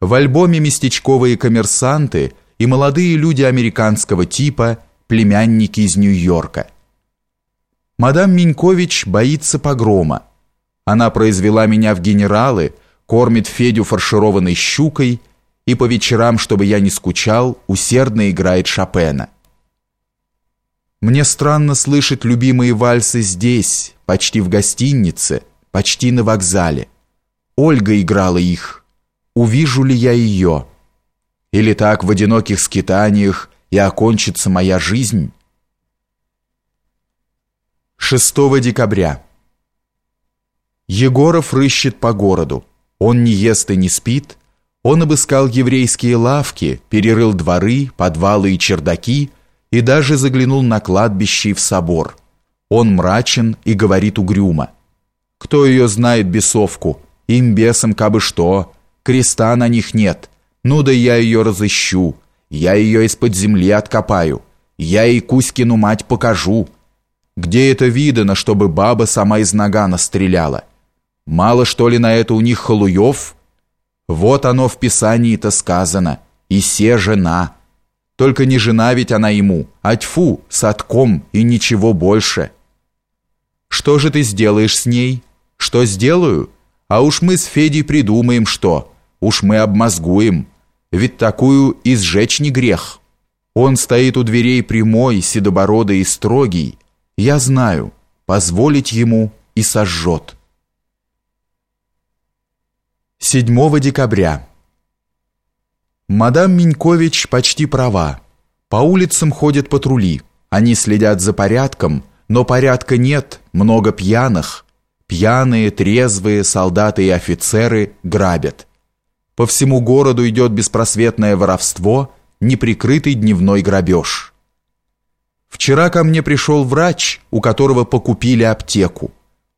В альбоме местечковые коммерсанты и молодые люди американского типа, племянники из Нью-Йорка. Мадам Минькович боится погрома. Она произвела меня в генералы, кормит Федю фаршированной щукой и по вечерам, чтобы я не скучал, усердно играет Шопена. Мне странно слышать любимые вальсы здесь, почти в гостинице, почти на вокзале. Ольга играла их увижу ли я ее? Или так в одиноких скитаниях и окончится моя жизнь? 6 декабря. Егоров рыщет по городу. Он не ест и не спит. Он обыскал еврейские лавки, перерыл дворы, подвалы и чердаки и даже заглянул на кладбище и в собор. Он мрачен и говорит угрюмо. Кто ее знает бесовку? Им бесом кабы что, Креста на них нет. Ну да я ее разыщу. Я ее из-под земли откопаю. Я ей Кузькину мать покажу. Где это видано, чтобы баба сама из нагана стреляла? Мало что ли на это у них халуев? Вот оно в Писании-то сказано. И се жена. Только не жена ведь она ему, а тьфу, садком и ничего больше. Что же ты сделаешь с ней? Что сделаю? А уж мы с Федей придумаем, что. Уж мы обмозгуем, ведь такую и сжечь не грех. Он стоит у дверей прямой, седобородый и строгий. Я знаю, позволить ему и сожжет. 7 декабря. Мадам Минькович почти права. По улицам ходят патрули. Они следят за порядком, но порядка нет, много пьяных. Пьяные, трезвые солдаты и офицеры грабят. По всему городу идет беспросветное воровство, неприкрытый дневной грабеж. Вчера ко мне пришел врач, у которого покупили аптеку.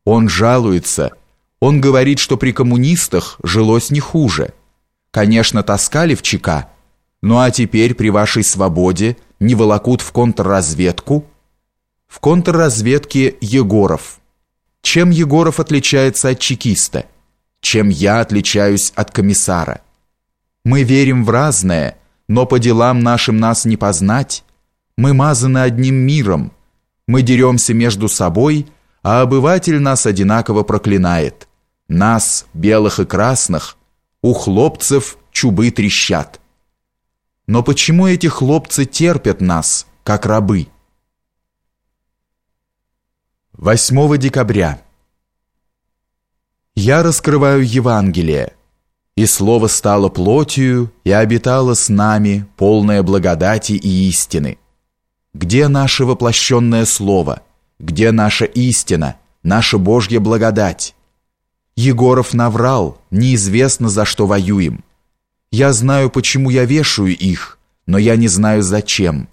Он жалуется. Он говорит, что при коммунистах жилось не хуже. Конечно, таскали в ЧК. Ну а теперь при вашей свободе не волокут в контрразведку? В контрразведке Егоров. Чем Егоров отличается от чекиста? Чем я отличаюсь от комиссара. Мы верим в разное, но по делам нашим нас не познать. Мы мазаны одним миром. Мы деремся между собой, а обыватель нас одинаково проклинает. Нас, белых и красных, у хлопцев чубы трещат. Но почему эти хлопцы терпят нас, как рабы? 8 декабря. Я раскрываю Евангелие, и Слово стало плотью и обитало с нами, полное благодати и истины. Где наше воплощенное Слово? Где наша истина, наша Божья благодать? Егоров наврал, неизвестно за что воюем. Я знаю, почему я вешаю их, но я не знаю зачем.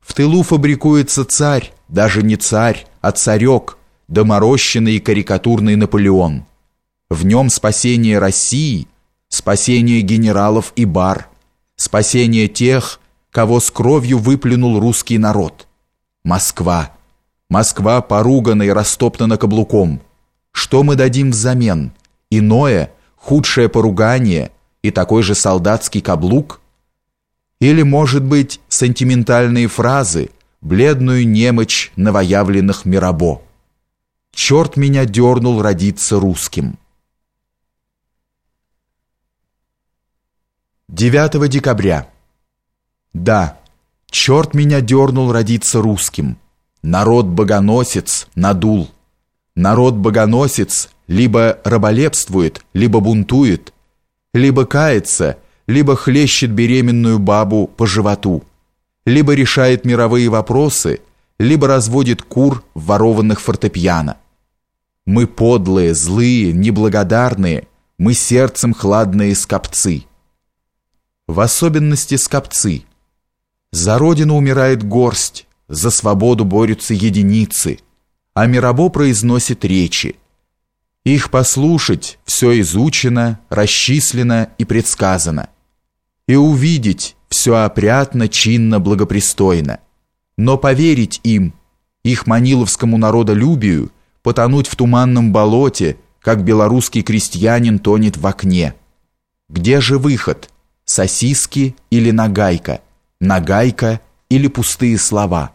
В тылу фабрикуется царь, даже не царь, а царек, доморощенный и карикатурный Наполеон. В нем спасение России, спасение генералов и бар, спасение тех, кого с кровью выплюнул русский народ. Москва. Москва поругана и растоптана каблуком. Что мы дадим взамен? Иное, худшее поругание и такой же солдатский каблук? Или, может быть, сентиментальные фразы, бледную немочь новоявленных Мирабо? Черт меня дернул родиться русским. 9 декабря. Да, черт меня дернул родиться русским. Народ-богоносец надул. Народ-богоносец либо раболепствует, либо бунтует, либо кается, либо хлещет беременную бабу по животу, либо решает мировые вопросы, либо разводит кур в ворованных фортепиано. Мы подлые, злые, неблагодарные, мы сердцем хладные скопцы. В особенности скопцы. За родину умирает горсть, за свободу борются единицы, а Мирабо произносит речи. Их послушать все изучено, расчислено и предсказано. И увидеть все опрятно, чинно, благопристойно. Но поверить им, их маниловскому народолюбию – потонуть в туманном болоте, как белорусский крестьянин тонет в окне. Где же выход? Сосиски или нагайка? Нагайка или пустые слова?